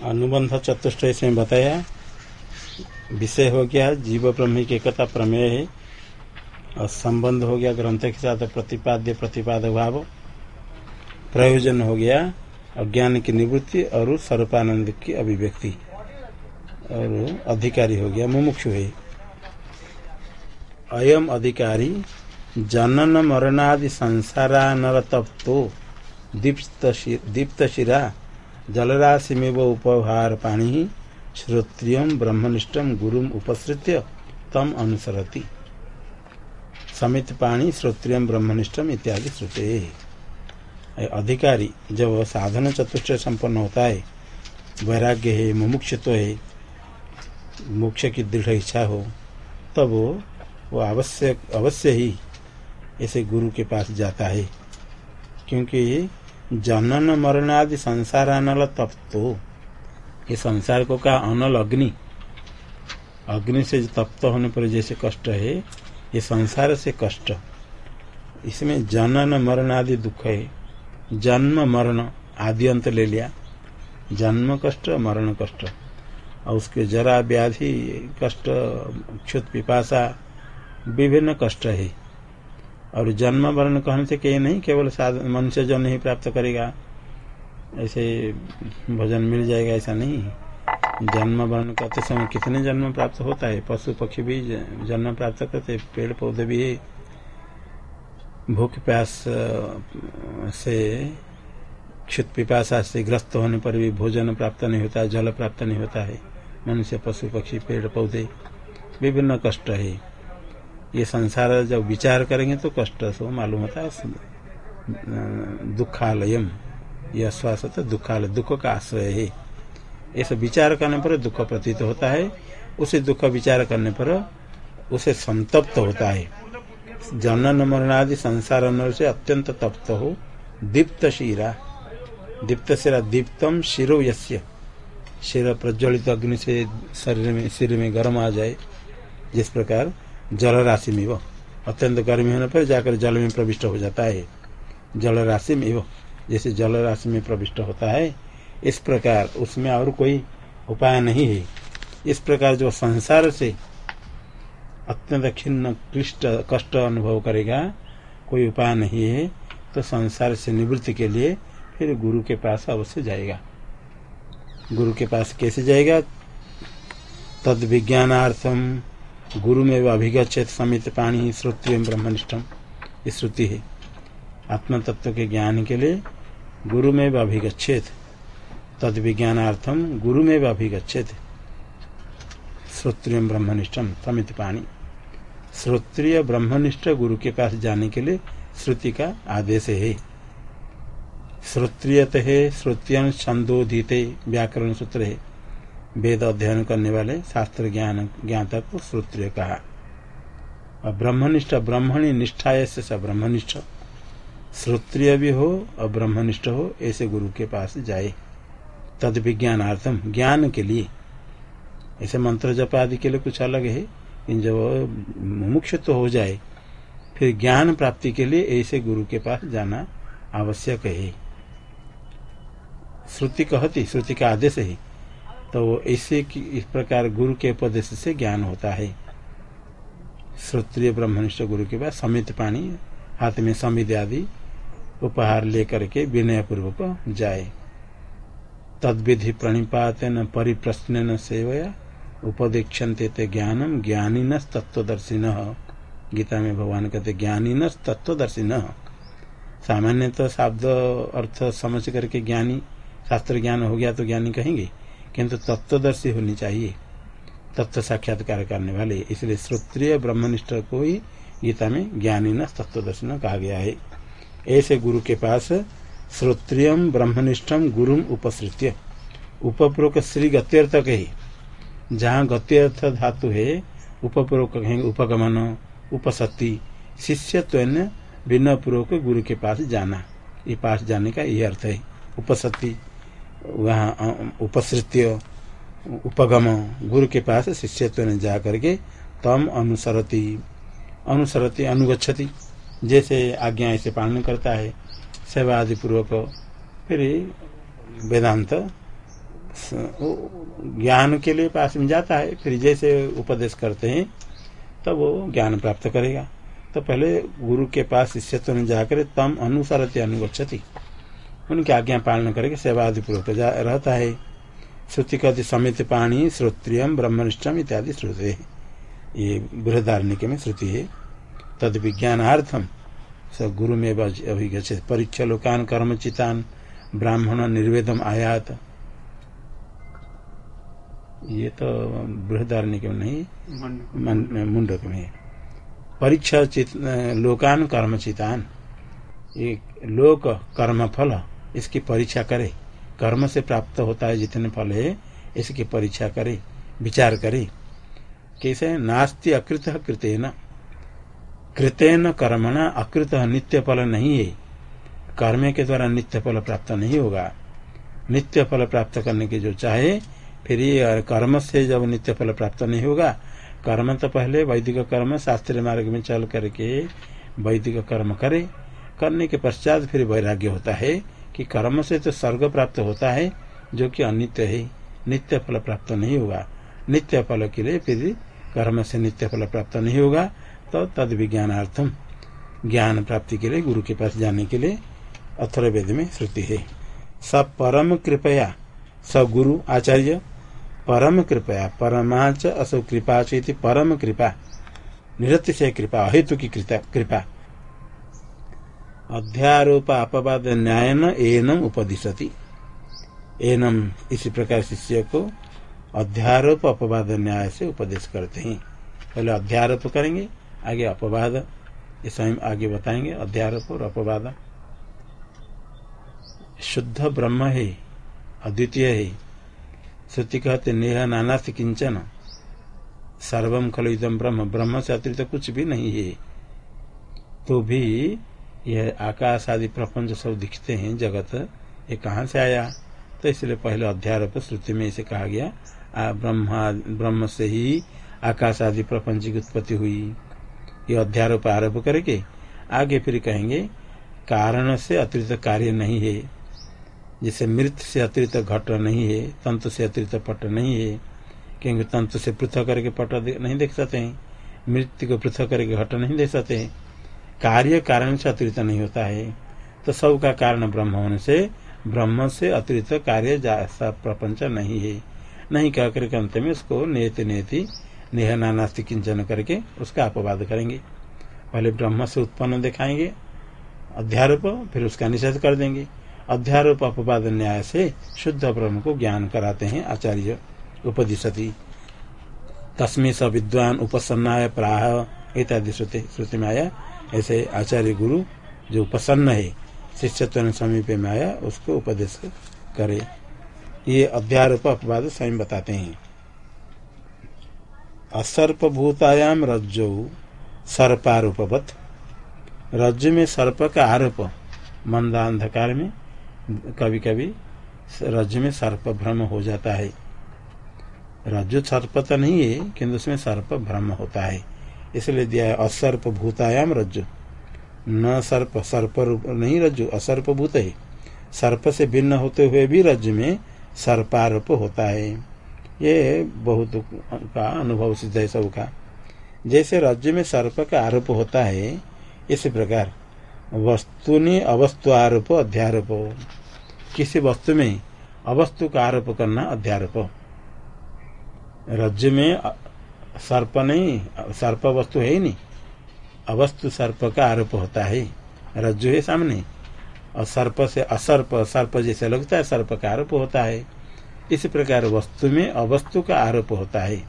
अनुबंध चतुष्ट इसमें बताया, विषय हो गया जीव ब्रह्म की एकता प्रमेय है, और संबंध हो गया ग्रंथ के साथ प्रतिपाद्य प्रतिपादक भाव, प्रयोजन हो गया अज्ञान की निवृत्ति और स्वरूपानंद की अभिव्यक्ति, और अधिकारी हो गया मुमुक्षु है। अयम अधिकारी, जनन मरणादि संसारानर तप्तो दीप्त शिरा जलराशि में वो उपहार पाणी श्रोत्रिय ब्रह्मनिष्ठ गुरु उपसृत्य तम अनुसरती। समित पाणी श्रोत्रिय ब्रह्मनिष्ठ इत्यादि श्रुते। अधिकारी जब साधन चतुष्ट संपन्न होता है वैराग्य है मुमुक्षत्व है मोक्ष की दृढ़ इच्छा हो तब वो, वो अवश्य अवश्य ही ऐसे गुरु के पास जाता है क्योंकि जनन मरण आदि संसार अनल तप तो ये संसार को कहा अनल अग्नि। अग्नि से तप्त होने पर जैसे कष्ट है, ये संसार से कष्ट। इसमें जनन मरण आदि दुख है। जन्म मरण आदि अंत ले लिया। जन्म कष्ट, मरण कष्ट। और उसके जरा व्याधि, कष्ट, क्षुत पिपासा, विभिन्न कष्ट है। और जन्म वर्ण कहने से कहीं नहीं, केवल साधन मनुष्य जन्म ही प्राप्त करेगा। ऐसे भोजन मिल जाएगा, ऐसा नहीं। जन्म वर्ण करते समय कितने जन्म प्राप्त होता है? पशु पक्षी भी जन्म प्राप्त करते, पेड़ पौधे भी। भूख प्यास से, क्षुत पिपासा से ग्रस्त होने पर भी भोजन प्राप्त नहीं होता है जल प्राप्त नहीं होता है। मनुष्य, पशु पक्षी, पेड़ पौधे, विभिन्न कष्ट है। ये संसार जब विचार करेंगे तो कष्ट सो मालूम होता है दुखालयम। यह श्वास होता है, दुखालय, दुख का आश्रय है। ऐसा विचार करने पर दुख प्रतीत होता है। उसे दुख विचार करने पर उसे संतप्त होता है। जनन मरण आदि संसार से अत्यंत तप्त हो। दीप्त शिरा। दीप्त शिरा दीप्तम शिरो यस्य। शिर प्रज्वलित अग्नि से शरीर में सिर में गर्म आ जाए। जिस प्रकार जल राशि में वो। अत्यंत गर्मी होने पर जाकर जल में प्रविष्ट हो जाता है। जल राशि में वो, जैसे जल राशि में प्रविष्ट होता है, इस प्रकार उसमें और कोई उपाय नहीं है। इस प्रकार जो संसार से अत्यंत खिन्न, क्लिष्ट, कष्ट अनुभव करेगा, कोई उपाय नहीं है तो संसार से निवृत्ति के लिए फिर गुरु के पास अवश्य जाएगा। गुरु के पास कैसे जाएगा? तद विज्ञानार्थम गुरु में अभिगछेत समित पाणी श्रुति एवं ब्रह्मनिष्ठम श्रुति है। आत्म तत्व के ज्ञान के लिए गुरु में अभिगछेत तद विज्ञानार्थम गुरु में अभिगछेत श्रोत्रिय ब्रह्मनिष्ठम समित पाणी श्रोत्रिय ब्रह्मनिष्ठ गुरु के पास जाने के लिए श्रुति का आदेश है। श्रोत्रियत है श्रोत्यन छंदोधित व्याकरण सूत्र है। वेद अध्ययन करने वाले शास्त्र ज्ञान ज्ञाता को श्रोत्रिय कहा। ब्रह्मनिष्ठ, ब्रह्मणी निष्ठा ऐसे सब ब्रह्मनिष्ठ। श्रोत्रिय भी हो और ब्रह्मनिष्ठ हो, ऐसे गुरु के पास जाए। तद विज्ञानार्थम ज्ञान के लिए। ऐसे मंत्र जप आदि के लिए कुछ अलग है। जब मुख्य तो हो जाए, फिर ज्ञान प्राप्ति के लिए ऐसे गुरु के पास जाना आवश्यक है। श्रुति कहती, श्रुति का आदेश है तो ऐसे इस प्रकार गुरु के उपदेश से ज्ञान होता है। श्रोत्रिय ब्रह्मनिष्ठ गुरु के पास समित पानी, हाथ में समित आदि उपहार लेकर के विनय पूर्वक जाए। तद विधि प्रणिपात न परिप्रश्न सेवया उपदीक्षते ज्ञानम ज्ञानी न गीता में भगवान कहते ज्ञानी न तत्वदर्शी न सामान्य तो शब्द अर्थ समझ करके ज्ञानी शास्त्र ज्ञान हो गया तो ज्ञानी कहेंगे। किंतु तत्वदर्शी होनी चाहिए। तत्व साक्षात्कार करने वाले। इसलिए श्रोत्रिय ब्रह्मनिष्ठ को ही गीता में ज्ञानी न तत्वदर्शन कहा गया है। ऐसे गुरु के पास श्रोत्रिय ब्रह्मनिष्ठम गुरु उपसृत्य। उपपूर्वक श्री गत्यर्थ ही जहाँ गत्यर्थ धातु है उपपूर्वक कहेंगे उपगमन उपसति शिष्य बिना पूर्वक गुरु के पास जाना। ये पास जाने का ये अर्थ है। उपसति वहाँ उपसृत्य, उपगम, गुरु के पास शिष्यत्व ने जा करके तम अनुसरती अनुसरती अनुगछति जैसे आज्ञा ऐसे पालन करता है सेवा आदि पूर्वक फिर वेदांत ज्ञान के लिए पास में जाता है, फिर जैसे उपदेश करते हैं, तब तो वो ज्ञान प्राप्त करेगा। तो पहले गुरु के पास शिष्यत्व में जाकर तम अनुसरते अनुगछति उनकी आज्ञा पालन करके सेवा आदि पूर्वक रहता है। श्रुति कहते समित पाणी श्रोत्रियम ब्रह्मनिष्ठम इत्यादि श्रुति है। ये बृहदारण्य में श्रुति है। तद विज्ञानार्थम स गुरु में अभिगछित परीक्षा लोकान कर्म चितान ब्राह्मण निर्वेदम आयात। ये तो बृहदारण्य में नहीं मुंडक में परीक्षा लोकान कर्म चितान ये लोक कर्म फल इसकी परीक्षा करे। कर्म से प्राप्त होता है जितने फल है, इसकी परीक्षा करे, विचार करे। कैसे? नास्ति अकृत कृतेन। कृतेन कर्मणा, अकृत नित्य फल नहीं है। कर्म के द्वारा नित्य फल प्राप्त नहीं होगा। नित्य फल प्राप्त करने के जो चाहे, फिर ये कर्म से जब नित्य फल प्राप्त नहीं होगा, कर्म तो पहले वैदिक कर्म, शास्त्रीय मार्ग में चल करके वैदिक कर्म करे। करने के पश्चात फिर वैराग्य होता है। कि कर्म से तो स्वर्ग प्राप्त होता है, जो कि अनित्य है। नित्य फल प्राप्त नहीं होगा। नित्य फल के लिए फिर कर्म से नित्य फल प्राप्त नहीं होगा। तो तद विज्ञानार्थम, ज्ञान प्राप्ति के लिए, गुरु के पास जाने के लिए अथर्वेद में श्रुति है। स परम कृपया, स गुरु आचार्य, परम कृपया, परमाच असो कृपा परम कृपा। निरत्य से कृपा अहेतु की कृपा। अध्यारोप अपवाद न्याय न एनम उपदिशति। एनम इसी प्रकार शिष्य को अध्यारोप अपवाद न्याय से उपदेश करते हैं। पहले अध्यारोप करेंगे, आगे अपवाद, ये स्वयं आगे बताएँगे, अध्यारोप और अपवाद। शुद्ध ब्रह्म है, अद्वितीय है। श्रुति कहते, नेह नाना से किंचन। सर्वम खल इदम ब्रह्म ब्रह्म से अतिरिक्त कुछ भी नहीं है। तो भी यह आकाश आदि प्रपंच सब दिखते हैं जगत, ये कहाँ से आया? तो इसलिए पहले अध्यारोप श्रुति में इसे कहा गया ब्रह्मा, ब्रह्म से ही आकाश आदि प्रपंच की उत्पत्ति हुई। ये अध्यारोप आरोप करके आगे फिर कहेंगे, कारण से अतिरिक्त कार्य नहीं है। जैसे मृत से अतिरिक्त घट नहीं है तंत्र से अतिरिक्त पट नहीं है, क्योंकि तंत्र से पृथक करके पट नहीं देख सकते हैं। मृत्यु को पृथक करके घट नहीं देख सकते हैं। कार्य कारण से अतिरिक्त नहीं होता है। तो सब का कारण ब्रह्म होने से, ब्रह्म से अतिरिक्त कार्य प्रपंच नहीं है। नहीं कह करके अंत में उसको नेति नेति, नेह नानास्ति किंचन करके उसका अपवाद करेंगे। पहले ब्रह्म से उत्पन्न दिखाएँगे, अध्यारोप, फिर उसका निषेध कर देंगे। अध्यारोप अपवाद न्याय से शुद्ध ब्रह्म को ज्ञान कराते हैं आचार्य उपदिशति। तस्मी स विद्वान उपसन्नाय प्राह इत्यादि श्रुति में आया ऐसे आचार्य गुरु जो प्रसन्न है, शिष्यत्व समीप में आया, उसको उपदेश करे। ये अध्यारोप अपवाद स्वयं बताते हैं। असर्प भूतायाम रज्जो सर्पारूपवत। रज्जु में सर्प का आरोप मंदा अंधकार में कभी कभी रज्जु में सर्प भ्रम हो जाता है। रज्जु सर्प तो नहीं है, किंतु उसमें सर्प भ्रम होता है। इसलिए दिया है असर्प भूतायाम रज्जु। न सर्प सर्प रूप नहीं रज्जु असर्प भूत है। सर्प से भिन्न होते हुए भी रज्जु में सर्पारोप होता है। ये बहुत का अनुभव सिद्ध है सबका जैसे रज्जु में सर्प का आरोप होता है, इसी प्रकार वस्तुनि अवस्तु आरोप अध्यारोप। किसी वस्तु में अवस्तु का आरोप करना अध्यारोप। रज्जु में सर्प नहीं, सर्प वस्तु है ही नहीं। अवस्तु सर्प का आरोप होता है। रज्जु है सामने। और सर्प से असर्प, सर्प जैसे लगता है, सर्प का आरोप होता है। इस प्रकार वस्तु में अवस्तु का आरोप होता है।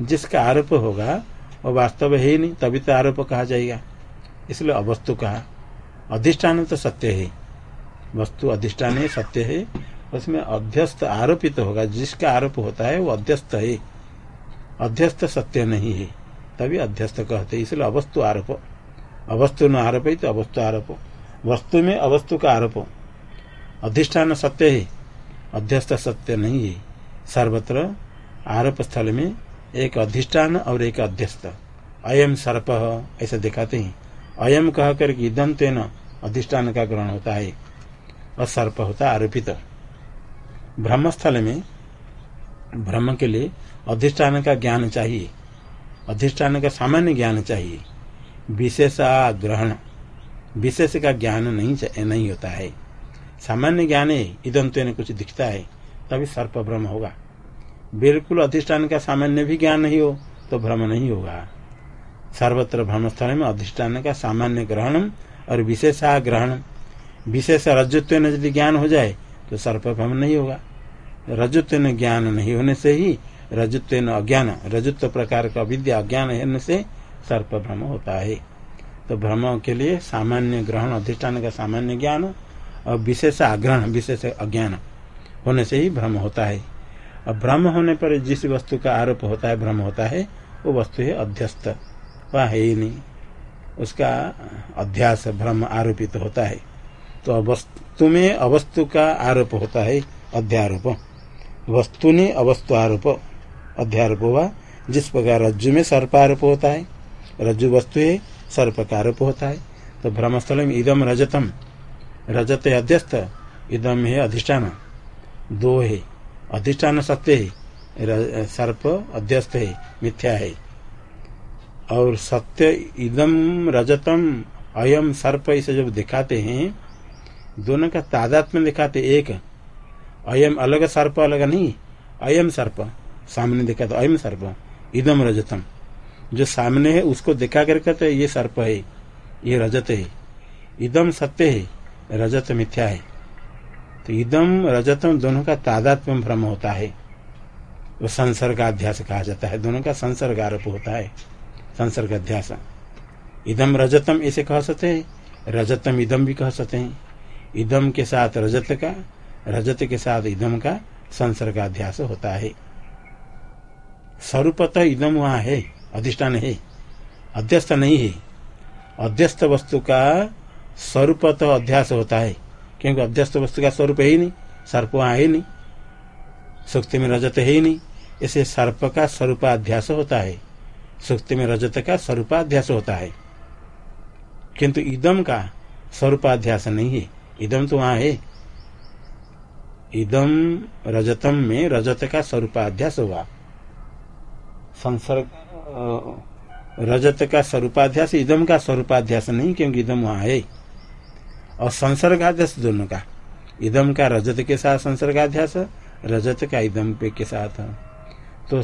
जिसका आरोप होगा, वो वास्तव है ही नहीं, तभी तो आरोप कहा जाएगा। इसलिए अवस्तु कहा अधिष्ठान तो सत्य है। वस्तु अधिष्ठान है, सत्य है। उसमें अध्यस्त आरोपित तो होगा। जिसका आरोप होता है, वो अध्यस्त है। अध्यस्त सत्य नहीं है। तभी अध्यस्त कहते इसलिए अवस्तु आरोप। अवस्तु न आरोप तो अवस्तु आरोप। वस्तु में अवस्तु का आरोप। अधिष्ठान सत्य है। अध्यस्त सत्य नहीं है। सर्वत्र आरोप स्थल में एक अधिष्ठान और एक अध्यस्त। अयम सर्प, ऐसा दिखाते हैं। अयम कह कर इदम अधिष्ठान का ग्रहण होता है। और सर्प होता आरोपित। ब्रह्मस्थल में भ्रम के लिए अधिष्ठान का ज्ञान चाहिए। अधिष्ठान का सामान्य ज्ञान चाहिए। विशेष ग्रहण विशेष का ज्ञान नहीं नहीं होता है। सामान्य ज्ञान है तो कुछ दिखता है, तभी सर्प भ्रम होगा। बिल्कुल अधिष्ठान का सामान्य भी ज्ञान नहीं हो तो भ्रम नहीं होगा। सर्वत्र भ्रम स्थल में अधिष्ठान का सामान्य ग्रहण और विशेषा ग्रहण विशेष रजत्व यदि ज्ञान हो जाए तो सर्प भ्रम नहीं होगा। रजत्व ज्ञान नहीं होने से ही रजत्व अज्ञान रजत्व प्रकार का विद्या अज्ञान होने से सर्प भ्रम होता है। तो भ्रम के लिए सामान्य ग्रहण, अधिष्ठान का सामान्य ज्ञान और विशेष आग्रहण, विशेष अज्ञान होने से ही भ्रम होता है। और भ्रम होने पर जिस वस्तु का आरोप होता है, भ्रम होता है, वो वस्तु है अध्यस्त। वह है ही नहीं। उसका अध्यास भ्रम आरोपित तो होता है। तो वस्तु में अवस्तु का आरोप होता है, अध्यारोप। वस्तु ने अवस्तु आरोप। अध्यारोप हुआ जिस प्रकार रज्जु में सर्पारोप होता है, रज्जु वस्तु है, सर्प का आरोप होता है। तो भ्रमस्थल में इदम रजतम, रजत अध्यस्त, इदम है अधिष्ठान, दो है, अधिष्ठान सत्य है सर्प अध्यस्त है, मिथ्या है। और सत्य इदम रजतम, अयम सर्प, इसे जब दिखाते हैं, दोनों का तादात्म्य दिखाते एक, अयम अलग सर्प, अलग नहीं, अयम सर्प। सामने देखा तो अयम सर्प, इदम रजतम। जो सामने है, उसको देखा कर कहते ये सर्प है, ये रजत है। इदम सत्य है, रजत मिथ्या है। तो इदम, रजतम दोनों का तादात्म भ्रम होता है। वो संसर्ग अध्यास कहा जाता है। दोनों का संसर्ग आरोप होता है। संसर्ग अध्यास। इदम, रजतम इसे कह सकते हैं। रजतम, इदम भी कह सकते हैं। इदम के साथ रजत का, रजत के साथ इदम का संसर्ग अध्यास होता है। स्वरूपतः इदम वहाँ है, अधिष्ठान है, अध्यस्त नहीं है। अध्यस्त वस्तु का स्वरूपतः अध्यास होता है, क्योंकि अध्यस्त वस्तु का स्वरूप है ही नहीं, सर्प वहाँ है नहीं, सुक्ति में रजत है ही नहीं, इसे सर्प का स्वरूपाध्यास होता है, सुक्ति में रजत का स्वरूपाध्यास होता है। किंतु इदम का स्वरूपाध्यास नहीं है इदम तो वहाँ है। इदम रजतम में रजत का स्वरूपाध्यास हुआ। संसर्ग रजत का स्वरूपाध्यास, इदम का स्वरूपाध्यास नहीं, क्योंकि इदम वहाँ है। और संसर्गाध्यास दोनों का। इदम का रजत के साथ संसर्गाध्यास, रजत का इदम पे के साथ। तो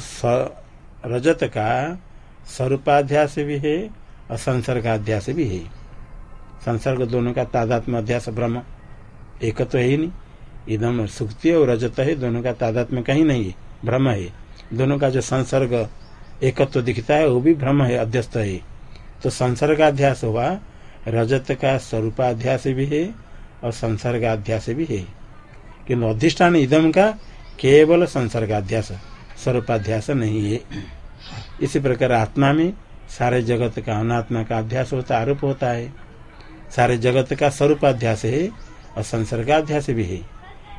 रजत का स्वरूपाध्यास भी है और संसर्गाध्यास भी है। संसर्ग दोनों का तादात्म अध्यास ब्रह्म। एक तो है ही नहीं। इदम सुक्ति और रजत है, दोनों का तादात्म्य कहीं नहीं है, ब्रह्म है। दोनों का जो संसर्ग एकत्व तो दिखता है, वो भी भ्रम है, अध्यस्त है। तो संसर्गाध्यास हुआ रजत का स्वरूपाध्यास भी है और संसर्गाध्यास भी है। किन्तु अधिष्ठान इदम का केवल संसर्गाध्यास, स्वरूपाध्यास नहीं है। इसी प्रकार आत्मा में सारे जगत का अनात्मा का अध्यास होता, आरोप होता है। सारे जगत का स्वरूपाध्यास है और संसर्गाध्यास भी है।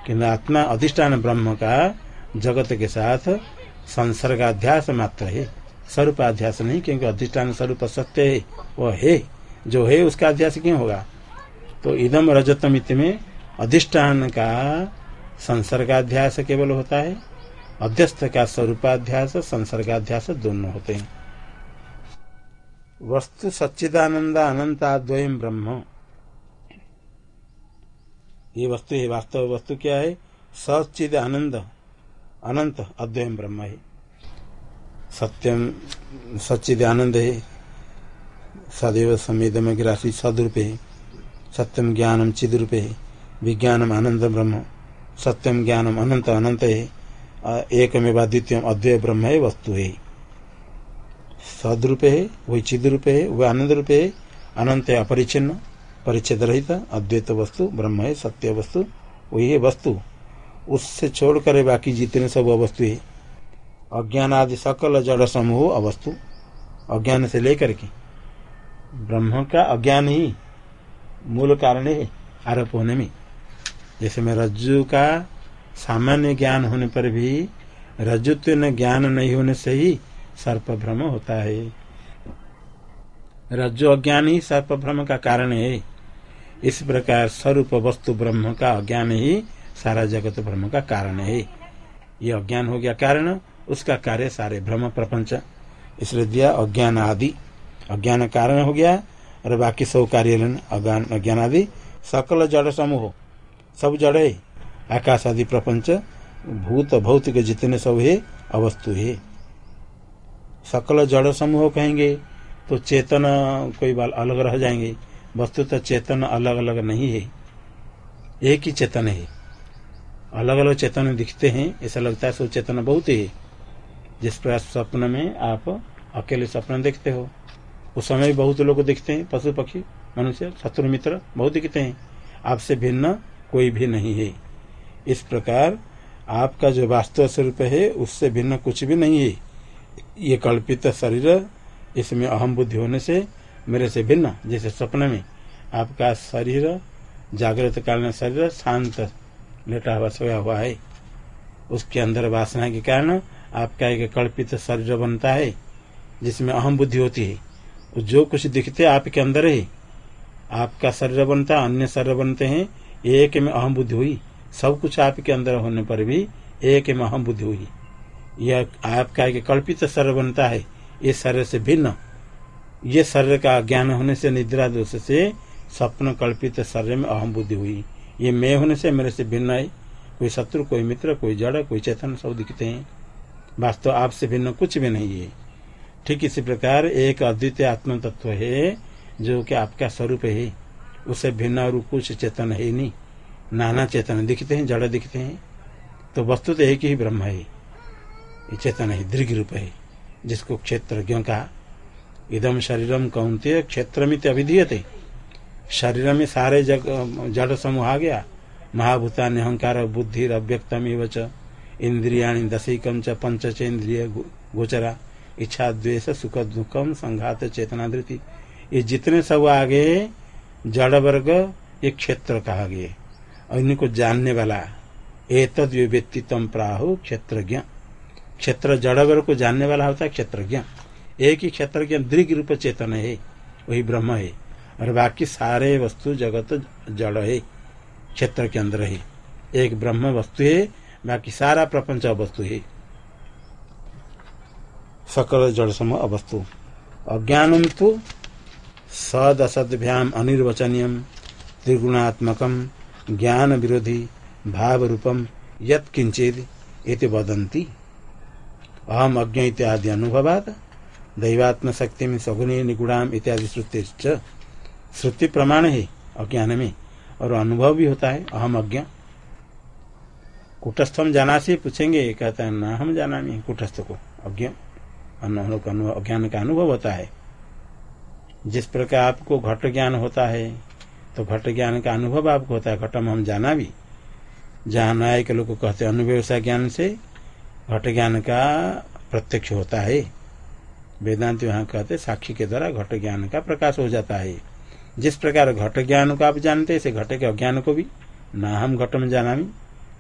किन्तु आत्मा अधिष्ठान ब्रह्म का जगत के साथ संसर्गाध्यास मात्र है। स्वरूप अध्यास नहीं, क्योंकि अधिष्ठान स्वरूप सत्य है, वो है। जो है, उसका अध्यास क्यों होगा? तो इदम रजतम में अधिष्ठान का संसर्गाध्यास केवल होता है अध्यस्त का स्वरूपाध्यास, संसर्गाध्यास दोनों होते हैं। वस्तु सच्चिदानंद अनंताद्वयम ब्रह्म। ये वस्तु है, वास्तव वस्तु क्या है? सचिद आनंद अनंत अद्वयम ब्रह्म है। सत्यम सच्चिद आनंद है। सदैव समेदम राशि सदरूप है। सत्यम ज्ञानम चिद रूप है। विज्ञानम आनंद ब्रह्म। सत्यम ज्ञानम अनंत अनंत है। एक में द्वितीय अद्वय ब्रह्म है, वस्तु है। सदरूप है, वही चिद रूप है, वह आनंद रूप है। अनंत अपरिचिन्न परिच्छेद रहित, अद्वैत वस्तु ब्रह्म है, सत्य वस्तु, वही है वस्तु। उससे छोड़कर बाकी जितने सब अवस्तु है। अज्ञान आदि सकल जड़ समूह अवस्तु। अज्ञान से लेकर के। ब्रह्म का अज्ञान ही मूल कारण है आरोप होने में। जैसे में रज्जु का सामान्य ज्ञान होने पर भी रजुत्व ज्ञान नहीं होने से ही सर्प भ्रम होता है। रज्जु अज्ञान ही सर्प भ्रम का कारण है। इस प्रकार स्वरूप वस्तु ब्रह्म का अज्ञान ही सारा जगत ब्रह्म का कारण है। ये अज्ञान हो गया कारण, उसका कार्य सारे भ्रम प्रपंच। इसलिए दिया अज्ञान आदि। अज्ञान कारण हो गया, और बाकी सब कार्य अज्ञान अज्ञान आदि। सकल जड़ समूह, सब जड़। है आकाश आदि प्रपंच, भूत, भौतिक जितने सब है, अवस्तु है। सकल जड़ समूह कहेंगे तो चेतन कोई बाल अलग रह जाएँगे। वस्तु तो चेतन अलग अलग नहीं है। एक ही चेतन है। अलग अलग चेतन दिखते हैं, ऐसा लगता है सो चेतन बहुत है जिस प्रकार स्वप्न में आप अकेले स्वप्न देखते हो, उस समय बहुत लोग दिखते हैं पशु पक्षी मनुष्य, शत्रु, मित्र, बहुत दिखते हैं। आपसे भिन्न कोई भी नहीं है। इस प्रकार आपका जो वास्तव स्वरूप है, उससे भिन्न कुछ भी नहीं है। ये कल्पित शरीर, इसमें अहम बुद्धि होने से मेरे से भिन्न। जैसे स्वप्न में आपका शरीर, जागृत काल में शरीर शांत लेटा हुआ सोया हुआ है। उसके अंदर वासना के कारण आपका एक कल्पित शरीर बनता है, जिसमें अहम बुद्धि होती है। जो कुछ दिखते आपके अंदर है, आपका शरीर बनता, अन्य शरीर बनते हैं, एक में अहम बुद्धि हुई। सब कुछ आपके अंदर होने पर भी एक में अहम बुद्धि हुई। यह आपका एक कल्पित शरीर बनता है। ये शरीर से भिन्न। ये शरीर का ज्ञान होने से, निद्रा दोष से, स्वप्न कल्पित शरीर में अहम बुद्धि हुई। ये मैं होने से मेरे से भिन्न है कोई शत्रु, कोई मित्र, कोई जड़, कोई चेतन, सब दिखते हैं। वास्तव आपसे भिन्न कुछ भी नहीं है। ठीक इसी प्रकार एक अद्वितीय आत्म तत्व है, जो कि आपका स्वरूप है। उसे भिन्न और कुछ चेतन है नहीं। नाना चेतन दिखते हैं, जड़ दिखते हैं। तो वस्तु तो एक ही ब्रह्म है। ये चेतन है, दीर्घ रूप है, जिसको क्षेत्रज्ञ का इदम शरीरम कौनते क्षेत्र में अभिधीयते। शरीर में सारे जग, जड़ समूह आ गया। महाभूता अहंकार, बुद्धि अव्यक्तम इंद्रिया दशकम च पंच इंद्रिय गोचरा। इच्छा, द्वेष, सुख दुखम संघात, चेतना, धृति। ये जितने सब आगे जड़ वर्ग, ये क्षेत्र कहा गया। और इनको जानने वाला, एतद व्यक्तित्व प्राहु क्षेत्रज्ञ। क्षेत्र जड़ वर्ग को जानने वाला होता है, क्षेत्रज्ञ। एक ही क्षेत्र दीर्घ रूप चेतन है, वही ब्रह्म है। और बाकी सारे वस्तु जगत जड़ है, क्षेत्र के अंदर है। एक ब्रह्म वस्तु है, बाकी सारा प्रपंच वस्तु है। सकल जड़ सम अवस्तु। अज्ञान तो सद असद्भ्याम अनिर्वचनीय त्रिगुणात्मक ज्ञान विरोधी भाव रूपम यत वदंती अहम अज्ञ इत्यादि अनुभवाद दैवात्म शक्ति में सगुणी निगुणाम इत्यादि श्रुति श्रुति प्रमाण है अज्ञान में, और अनुभव भी होता है, अहम अज्ञ। कुटस्थम जाना से पूछेंगे, कहता है, ना, हम जाना नहीं कुटस्थ को, अज्ञ। अज्ञान का अनुभव होता है। जिस प्रकार आपको घट ज्ञान होता है तो घट ज्ञान का अनुभव आपको होता है घटम हम जाना भी। जहाँ न्याय के लोग कहते हैं, अनुव्यवसाय ज्ञान से घट ज्ञान का प्रत्यक्ष होता है। वेदांत यहाँ कहते साक्षी के द्वारा घट ज्ञान का प्रकाश हो जाता है। जिस प्रकार घट ज्ञान को आप जानते हैं घट के अज्ञान को भी, न हम घट में जाना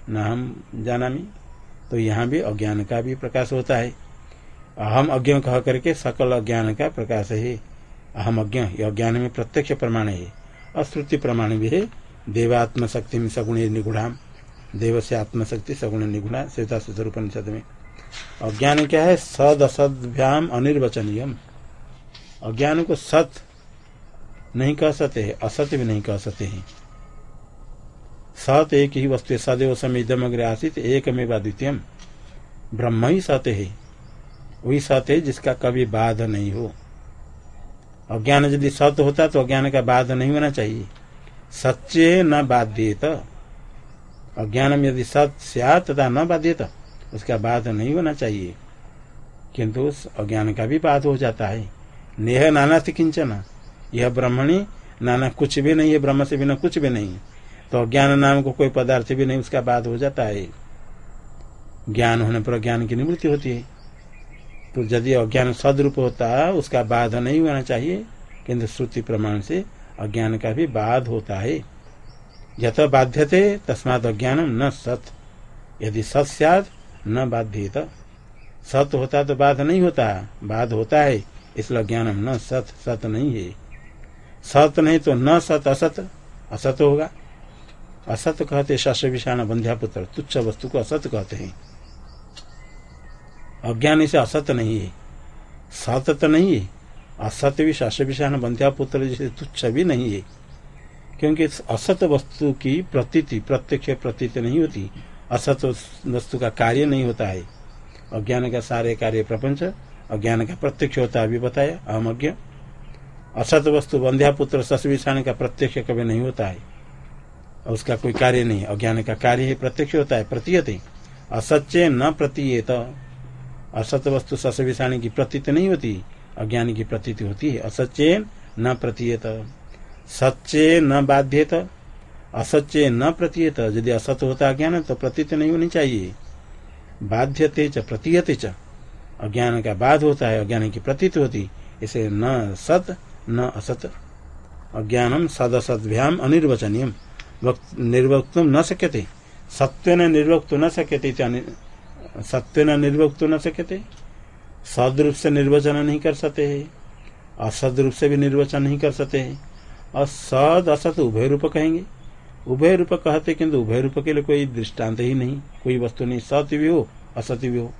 न हम जाना तो यहाँ भी अज्ञान का भी प्रकाश होता है। अहम अज्ञ कह करके सकल अज्ञान का प्रकाश है। अहम अज्ञ अज्ञान में प्रत्यक्ष प्रमाण है। अश्रुति प्रमाण भी है। देवात्म शक्ति में सगुण निगुणा देव से आत्मशक्ति सगुण निगुणा, श्वेता उपनिषद में। अज्ञान क्या है? सद असद्भ्याम अनिर्वचनीय अज्ञान को सत नहीं कह सकते है, असत्य भी नहीं कह सकते हैं। सत एक ही वस्तु सदैव समिदम अग्र आसित, एक में द्वितीय ब्रह्म ही सत्य है। वही सत्य है जिसका कभी बाध नहीं हो। अज्ञान यदि सत्य होता तो अज्ञान का बाध नहीं होना चाहिए। सच्चे न बाध्यत। में यदि सत्य तथा न बाध्यत, उसका बाध नहीं होना चाहिए। किंतु अज्ञान का भी बाध हो जाता है। नेह नाना से किंचन। यह ब्रह्मणी नाना कुछ भी नहीं है ब्रह्म से बिना कुछ भी नहीं। तो अज्ञान नाम को कोई पदार्थ भी नहीं, उसका बाध हो जाता है। ज्ञान होने पर ज्ञान की निवृत्ति होती है। तो यदि अज्ञान सदरूप होता, उसका बाध नहीं होना चाहिए, किंतु श्रुति प्रमाण से अज्ञान का भी बाध होता है। यथ बाध्यते, तस्मात अज्ञान न सत। यदि सत न बाध्यत। सत होता तो बाध नहीं होता, बाध होता है, इसलिए अज्ञानम न सत सत नहीं है। सत नहीं तो न सत असत असत होगा। असत कहते शश विषाण बंध्या पुत्र तुच्छ वस्तु को असत कहते हैं। अज्ञान से असत नहीं है। सत तो नहीं है। असत्य भी शश विषाण बंध्या पुत्र जैसे तुच्छ भी नहीं है। क्योंकि असत वस्तु की प्रतीति, प्रत्यक्ष प्रतीत नहीं होती। असत वस्तु का कार्य नहीं होता है। अज्ञान का सारे कार्य प्रपंच, अज्ञान का प्रत्यक्ष होता है अभी बताया अहम अज्ञ असत वस्तु बंध्या पुत्र शश विषाण का प्रत्यक्ष कभी नहीं होता है। उसका कोई कार्य नहीं अज्ञान का कार्य ही प्रत्यक्ष होता है, प्रतीयते असत्य न प्रतीयत। असत वस्तु सस विषाणी की प्रतीत नहीं होती, अज्ञान की प्रतीत होती है। असत्य न प्रतीयत। सच्चे न बाध्यत। असत्य न प्रतीयत। यदि असत होता अज्ञान तो प्रतीत नहीं होनी चाहिए। बाध्यते च, प्रतीयते च। अज्ञान का बाध होता है, अज्ञान की प्रतीत होती। इसे न सत न असत, अज्ञानम सदसद्भ्याम अनिर्वचनीय निर्वक्त न सक्यते सत्व निर्वक्त न सक्यते सत्व निर्वक्त न सक्यते सदरूप से निर्वचन नहीं कर सकते। है असद रूप से भी निर्वचन नहीं कर सकते। है और सद असत उभय रूप कहेंगे। उभय रूप कहते किंतु उभय रूप के लिए कोई दृष्टांत ही नहीं। कोई वस्तु नहीं। सत्य भी हो, असत्य भी हो।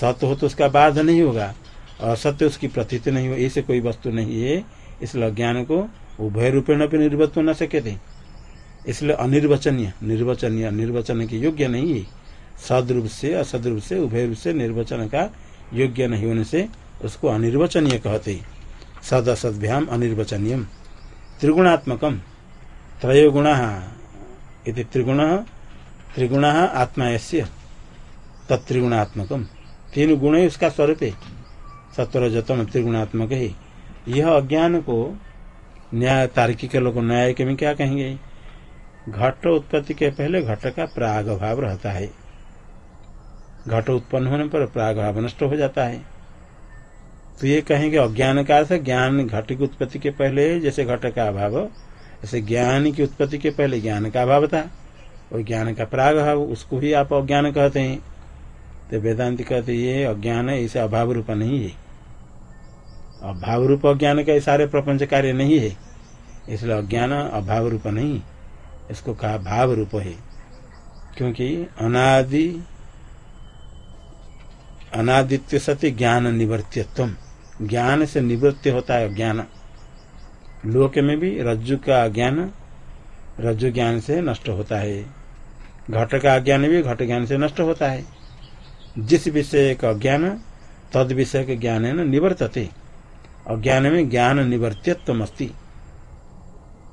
सत्य हो तो उसका बाध नहीं होगा। असत्य उसकी प्रतीत नहीं हो, ऐसे कोई वस्तु नहीं है। इसलिए अज्ञान को उभय रूपेण भी निर्वत्व न सके थे। इसलिए अनिर्वचनीय, निर्वचनीय, निर्वचन के योग्य नहीं है। सदरूप से, असदरूप से, उभय रूप से निर्वचन का योग्य नहीं होने से उसको अनिर्वचनीय कहते सद असद्भ्याम अनिर्वचनीय त्रिगुणात्मकम। त्रय गुण त्रिगुण त्रिगुण आत्मा यस्य तत्त्रिगुणात्मकम। तीन गुण उसका स्वरूप है। सत्वर जतन त्रिगुणात्मक है। यह अज्ञान को न्याय, तार्किक लोग न्याय के में क्या कहेंगे? घट उत्पत्ति के पहले घट का प्राग भाव रहता है। घट उत्पन्न होने पर प्राग भाव नष्ट हो जाता है। तो ये कहेंगे अज्ञान का अर्थ ज्ञान घट की उत्पत्ति के पहले, जैसे घट का अभाव, ऐसे ज्ञान की उत्पत्ति के पहले ज्ञान का अभाव था। और ज्ञान का प्राग भाव उसको ही आप अज्ञान कहते हैं। तो वेदांति कहते, ये अज्ञान है, इसे अभाव रूप नहीं है। अभाव रूप अज्ञान का सारे प्रपंच कार्य नहीं है। इसलिए अज्ञान अभाव रूप नहीं, इसको कहा भाव रूप है। क्योंकि अनादि, अनादित्य सत्य ज्ञान निवर्त्यत्व ज्ञान से निवृत्ति होता है अज्ञान। लोक में भी रज्जु का ज्ञान, रज्जु ज्ञान से नष्ट होता है। घट का ज्ञान भी घट ज्ञान से नष्ट होता है। जिस विषय का ज्ञान, तद विषय के ज्ञान है न निवर्तते अज्ञान में ज्ञान निवर्त्यत्व अस्ति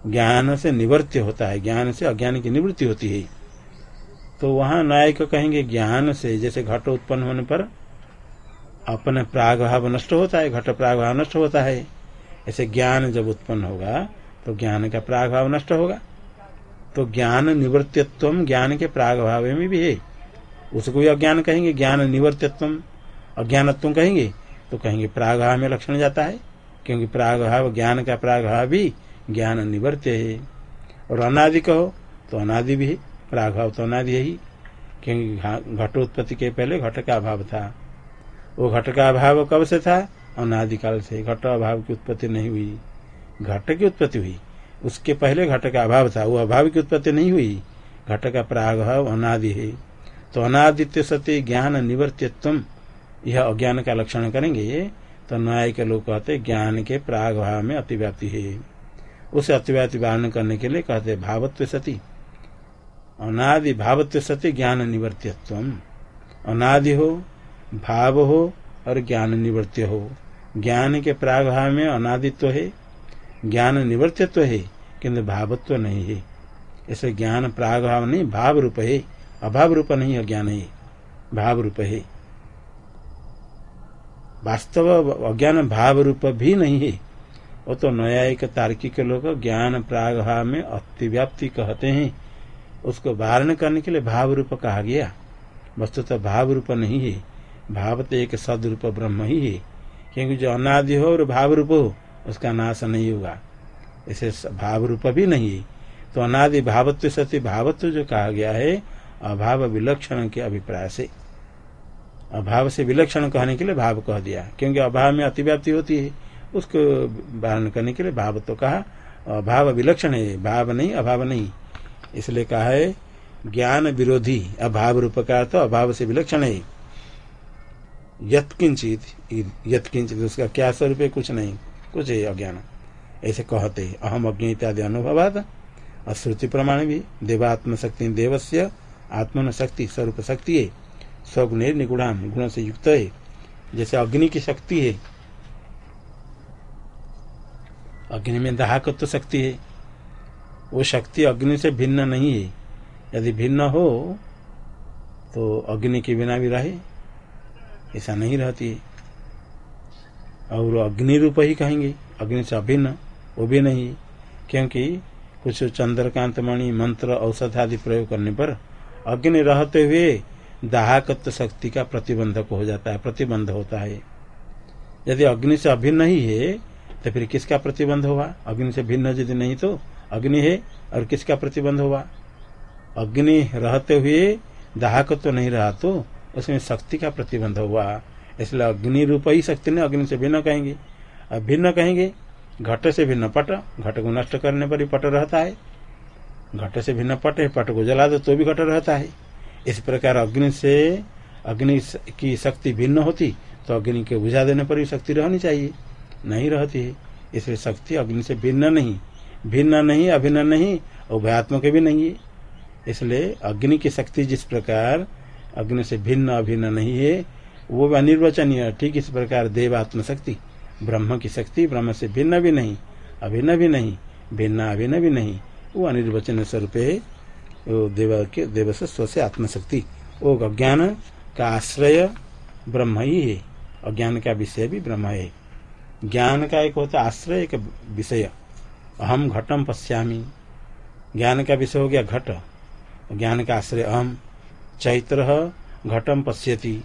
ज्ञान से निवर्त्य होता है, ज्ञान से अज्ञान की निवृत्ति होती है। तो वहाँ नायक कहेंगे, ज्ञान से जैसे घट उत्पन्न होने पर अपने प्राग भाव नष्ट होता है, घट प्राग भाव नष्ट होता है। ऐसे ज्ञान जब उत्पन्न होगा तो ज्ञान का प्राग भाव नष्ट होगा। तो ज्ञान निवर्तित्व ज्ञान के प्राग भाव में भी है। उसको भी अज्ञान कहेंगे, ज्ञान निवर्तित्व अज्ञानत्व कहेंगे तो कहेंगे प्राग भाव में लक्षण जाता है, क्योंकि प्रागभाव ज्ञान का प्राग भाव भी ज्ञान निवर्त्य है। और अनादि कहो तो अनादि भी है, प्राग भाव तो अनादि है ही, क्योंकि घटोत्पत्ति के पहले घट का अभाव था। वो घट का अभाव कब से था? अनादिकाल से। घट अभाव की उत्पत्ति नहीं हुई। घट की उत्पत्ति हुई। उसके पहले घट का अभाव था, वो अभाव की उत्पत्ति नहीं हुई। घट का प्रागभाव अनादि है। तो अनादित्य सत्य ज्ञान निवर्त्यत्व यह अज्ञान का लक्षण करेंगे। तो न्याय के लोग कहते ज्ञान के प्राग भाव में अतिव्याप्ति है। उसे अतिव्याप्ति वारण करने के लिए कहते भावत्व सती। अनादि भावत्व सती ज्ञान निवर्त्यत्व अनादि हो, भाव हो और ज्ञान निवर्त्य हो। ज्ञान के प्राग भाव में अनादित्व है। ज्ञान निवर्तित्व है, किंतु भावत्व नहीं है। ऐसे ज्ञान प्राग भाव नहीं, भाव रूप है। अभाव रूप नहीं, अज्ञान है। भाव रूप है। वास्तव अज्ञान भाव रूप भी नहीं है। वो तो न्यायिक तार्किक लोग ज्ञान प्रागभाव में अतिव्याप्ति कहते हैं। उसको वारण करने के लिए भाव रूप कहा गया। वस्तु तो भाव रूप नहीं है। भाव तो एक सदरूप ब्रह्म ही है। क्योंकि जो अनादि हो और भाव रूप हो, उसका नाश नहीं होगा। इसे भाव रूप भी नहीं है। तो अनादि भावत्व सत्य भावत्व जो कहा गया है अभाव विलक्षण के अभिप्राय से। अभाव से विलक्षण कहने के लिए भाव कह दिया क्योंकि अभाव में अतिव्याप्ति होती है। उसको वारण करने के लिए भाव तो कहा, अभाव विलक्षण है, भाव नहीं, अभाव नहीं। इसलिए कहा है, ज्ञान विरोधी, अभाव रूप का तो अभाव से विलक्षण है। यत्किंचित यत्किंचित, उसका क्या स्वरूप है? कुछ नहीं, कुछ है अज्ञान। ऐसे कहते, अहम अज्ञ इत्यादि अनुभवाद अश्रुति प्रमाण भी देवात्म शक्ति देवस्य आत्मन शक्ति, स्वरूप शक्ति है। स्वगुण निगुणाम, गुण से युक्त है। जैसे अग्नि की शक्ति है, अग्नि में दाहकत्व शक्ति है। वो शक्ति अग्नि से भिन्न नहीं है। यदि भिन्न हो तो अग्नि के बिना भी रहे। ऐसा नहीं रहती है। और अग्नि रूप ही कहेंगे। अग्नि से अभिन्न, वो भी नहीं क्योंकि कुछ चंद्रकांत मणि मंत्र औषध आदि प्रयोग करने पर अग्नि रहते हुए दाहकत्व शक्ति का प्रतिबंधक हो जाता है, प्रतिबंध होता है। यदि अग्नि से अभिन्न ही है तो फिर किसका प्रतिबंध हुआ अग्नि से भिन्न यदि नहीं तो अग्नि है, और किसका प्रतिबंध हुआ अग्नि रहते हुए दाहकत्व तो नहीं रहा तो उसमें शक्ति का प्रतिबंध हुआ इसलिए अग्नि रूप ही शक्ति ने अग्नि से भिन्न कहेंगे। अब भिन्न कहेंगे, घट से भिन्न पट, घट को नष्ट करने पर ही पट रहता है। घट से भिन्न पट है, पट को जला दो तो भी घट रहता है। इस प्रकार अग्नि से, अग्नि की शक्ति भिन्न होती तो अग्नि के बुझा देने पर भी शक्ति रहनी चाहिए। नहीं रहती है। इसलिए शक्ति अग्नि से भिन्न नहीं। भिन्न नहीं, अभिन्न नहीं, उभयात्मक भी नहीं है। इसलिए अग्नि की शक्ति जिस प्रकार अग्नि से भिन्न, अभिन्न नहीं है, वो भी अनिर्वचनीय। ठीक इस प्रकार देवात्म शक्ति, ब्रह्म की शक्ति ब्रह्म से भिन्न भी नहीं, अभिन्न भी नहीं भिन्न अभिन्न भी नहीं। वो अनिर्वचन स्वरूप है देव के देव से स्व से आत्मशक्ति। वो अज्ञान का आश्रय ब्रह्म ही है। अज्ञान का विषय भी ब्रह्म है। ज्ञान का एक होता आश्रय एक विषय। अहम घटम पश्यामी। ज्ञान का विषय हो गया घट। ज्ञान का आश्रय अहम चैत्र घटम पश्यति।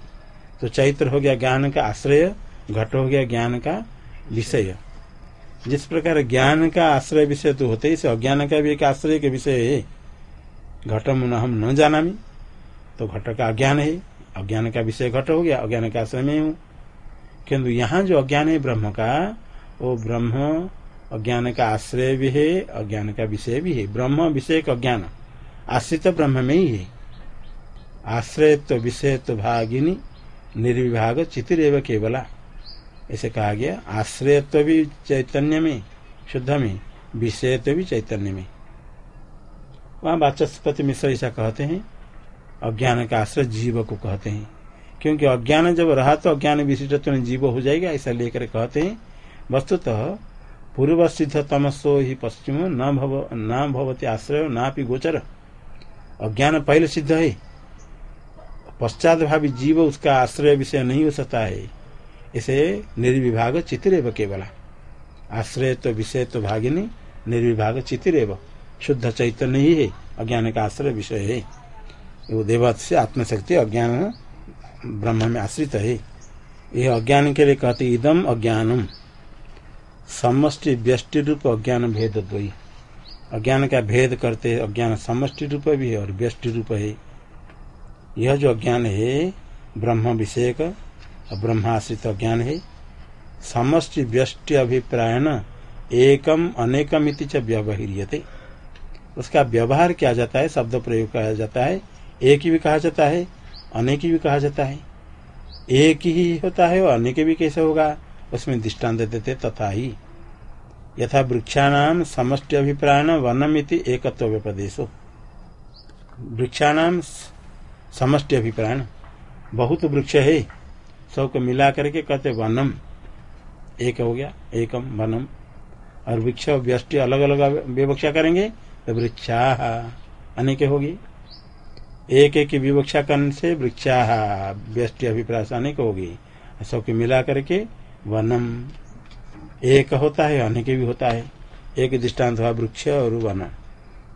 तो चैत्र हो गया ज्ञान का आश्रय, घट हो गया ज्ञान का विषय। जिस प्रकार ज्ञान का आश्रय विषय तो होते इसे अज्ञान का भी एक आश्रय के विषय है। घटम हम न जाना तो घट का अज्ञान है। अज्ञान का विषय घट हो गया, अज्ञान का आश्रय में हूँ। किन्तु यहाँ जो अज्ञान है ब्रह्म का, वो ब्रह्म अज्ञान का आश्रय भी है, अज्ञान का विषय भी है। ब्रह्म विषय का अज्ञान, आश्रित ब्रह्म में ही है। आश्रय तो विषय तो भागिनी, निर्विभाग चितिर केवला। ऐसे कहा गया, आश्रयत्व भी चैतन्य में शुद्ध में विषयत्व भी चैतन्य में वहाँ वाचस्पति मिश्र ऐसा कहते हैं, अज्ञान का आश्रय जीव को कहते हैं। क्योंकि अज्ञान जब रहा तो अज्ञान विशिष्ट जीव हो जाएगा, ऐसा लेकर कहते हैं। वस्तुतः पूर्व सिद्ध तमसो ही पश्चिम न भव, न भवती आश्रय ना भी गोचर। अज्ञान पहले सिद्ध है। पश्चात भावी जीव उसका आश्रय विषय नहीं हो सकता है। इसे निर्विभाग चितिरेव केवल। आश्रय तो विषय तो भागिनी, निर्विभाग चितिरेव। शुद्ध चैतन्य ही है, अज्ञान का आश्रय विषय है। वो देवत से आत्मशक्ति, अज्ञान ब्रह्म में आश्रित है। यह अज्ञान के लिए कहते इदम अज्ञानम। समष्टि व्यष्टि रूप अज्ञान भेद द्वयी। अज्ञान का भेद करते अज्ञान समष्टि रूप भी है और व्यष्टि रूप है। यह जो अज्ञान है, ब्रह्म विषय का ब्रह्माश्रित अज्ञान है। समष्टि व्यष्टि अभिप्रायण एकम अनेकम च व्यवहारियते। उसका व्यवहार किया जाता है, शब्द प्रयोग किया जाता है, एक ही भी कहा जाता है, अनेक ही भी कहा जाता है। एक ही होता है और अनेक भी कैसे होगा, उसमें दृष्टांत देते तथा ही। यथा वृक्षाणाम समष्टि अभिप्रायण वनमिति एकत्व व्यपदेशो। वृक्षाणाम समष्टि अभिप्रायण। बहुत वृक्ष है। सबको मिला करके कहते वनम। एक हो गया, एकम, वनम। और वृक्ष व्यष्टि अलग अलग विवक्षा करेंगे तो वृक्षा अनेक होगी। एक एक विवक्षा करने से वृक्षा, व्यष्टि अभिप्राय अनेक होगी। सबके मिला करके वनम। एक होता है, अनेक भी होता है। एक दृष्टांत हुआ वृक्ष और वन।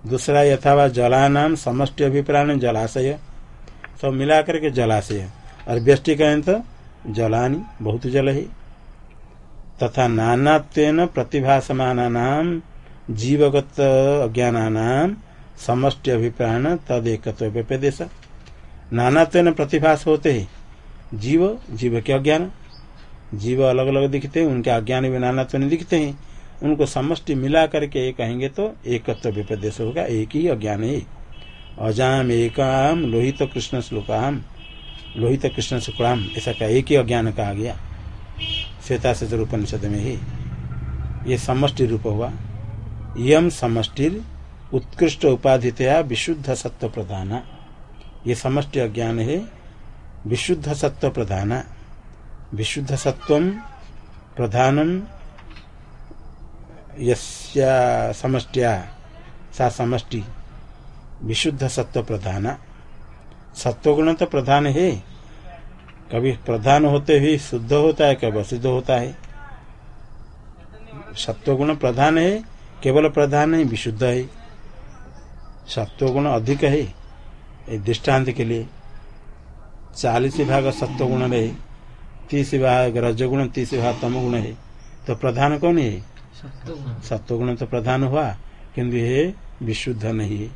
दूसरा यथावा जलानाम, समष्टि अभिप्राय, जलाशय। सब मिला करके जलाशय। और व्यष्टि कहें तो जलानी, बहुत जल है। तथा नाना प्रतिभासमान जीवगत अज्ञान समष्टि अभिप्राण तद एक व्यपदेश नाना प्रतिभास होते हैं। जीव जीव के अज्ञान। जीव अलग अलग दिखते हैं, उनके अज्ञान भी नाना नहीं दिखते हैं। उनको समष्टि मिला करके कहेंगे तो एकत्व व्यपदेश होगा, एक ही अज्ञान है। अजाम एकाम लोहित कृष्ण श्लोकाम। लोहित कृष्ण शुक्लाम ऐसा का एक ही अज्ञान कहा गया? श्वेता से उपनिषद में ही। ये समष्टि रूप हुआ। यम समष्टिर उत्कृष्ट उपाधितया विशुद्ध सत्व प्रधान। ये समष्टि अज्ञान है। विशुद्ध सत्व प्रधान। विशुद्ध सत्व प्रधानम यस्या समष्टिया सा समष्टि। विशुद्ध सत्व प्रधान। सत्वगुण तो प्रधान है। कभी प्रधान होते हुए शुद्ध होता है कभी अशुद्ध होता है। सत्वगुण प्रधान है केवल प्रधान नहीं विशुद्ध है। सत्वगुण अधिक है दृष्टांत के लिए। चालीस भाग सत्वगुण रहे तीस भाग रजगुण तीस भाग तम गुण है। तो प्रधान कौन है? सत्वगुण तो प्रधान हुआ किंतु ये विशुद्ध नहीं है।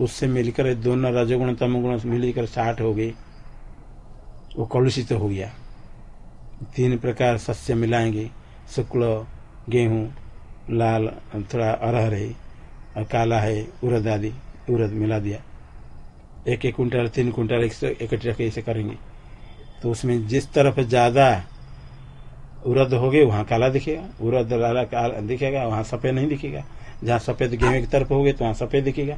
उससे मिलकर दोनों रजगुण तम गुण मिलकर साठ हो गए। वो कलुषित हो गया। तीन प्रकार सस्य मिलाएँगे। शुक्ल, गेहूँ, लाल, थोड़ा अरहर है, और काला है, उरद आदि, उरद मिला दिया। एक एक कुंटल, तीन कुंटल इकट्ठे कैसे करेंगे। तो उसमें जिस तरफ़ ज़्यादा उरद हो गए, वहाँ काला दिखेगा। उरद, लाला, काला दिखेगा, वहाँ सफ़ेद नहीं दिखेगा। जहाँ सफ़ेद गेहूँ की तरफ़ हो गए तो वहाँ सफ़ेद दिखेगा।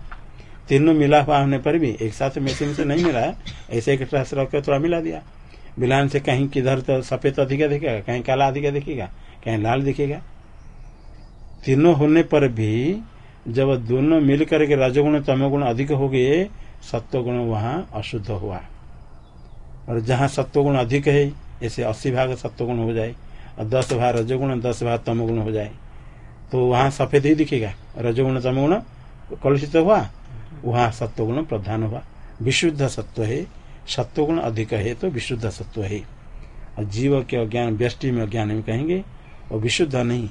तीनों मिला हुआ होने पर भी, एक साथ मशीन से नहीं मिला ऐसे इकट्ठा रख थोड़ा मिला दिया। मिलान से कहीं किधर तो सफ़ेद अधिक दिखेगा, कहीं काला अधिक दिखेगा, कहीं लाल दिखेगा। तीनों होने पर भी, जब दोनों मिल करके रजगुण, तमोगुण अधिक हो गए, सत्वगुण वहाँ अशुद्ध हुआ। और जहाँ सत्वगुण अधिक है, ऐसे अस्सी भाग सत्वगुण हो जाए, और दस भाग रजोगुण, दस भाग तमोगुण हो जाए तो वहाँ सफ़ेद ही दिखेगा। रजोगुण, तमोगुण कलुषित हुआ। वहाँ सत्वगुण प्रधान हुआ। विशुद्ध सत्व है, सत्वगुण अधिक है तो विशुद्ध सत्व है। और जीव के अज्ञान, व्यष्टि में अज्ञान में कहेंगे और विशुद्ध नहीं।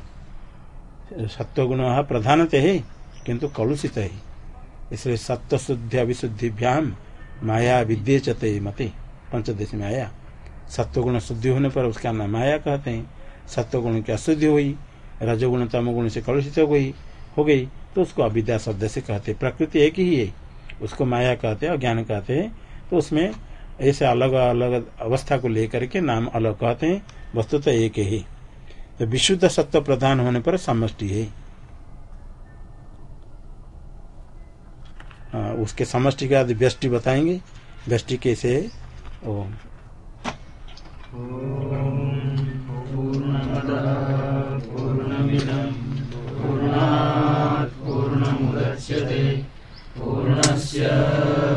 सत्वगुण प्रधानते है, किंतु कलुषित है। इसलिए सत्व शुद्धि अभिशुद्धिभ्याम माया विद्य चते मते, पंचदेश में आया। सत्वगुण शुद्धि होने पर उसका नाम माया कहते हैं। सत्वगुण की अशुद्धि हुई, रजोगुण, तमोगुण से कलुषित हो गई। हो गई। तो उसको अविद्या शब्द से कहते प्रकृति एक ही है। उसको माया कहते हैं अज्ञान कहते हैं। तो उसमें ऐसे अलग अलग अवस्था को लेकर के नाम अलग कहते हैं। वस्तु तो एक ही। तो विशुद्ध सत्व प्रधान होने पर समष्टि है। आ, हाँ, उसके समष्टि के बाद व्यष्टि बताएँगे। व्यष्टि कैसे ओ।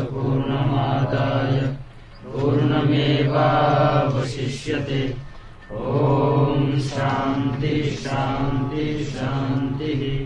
पूर्णमादाय। पूर्णमेवावशिष्यते। ॐ शान्ति शान्ति शान्तिः।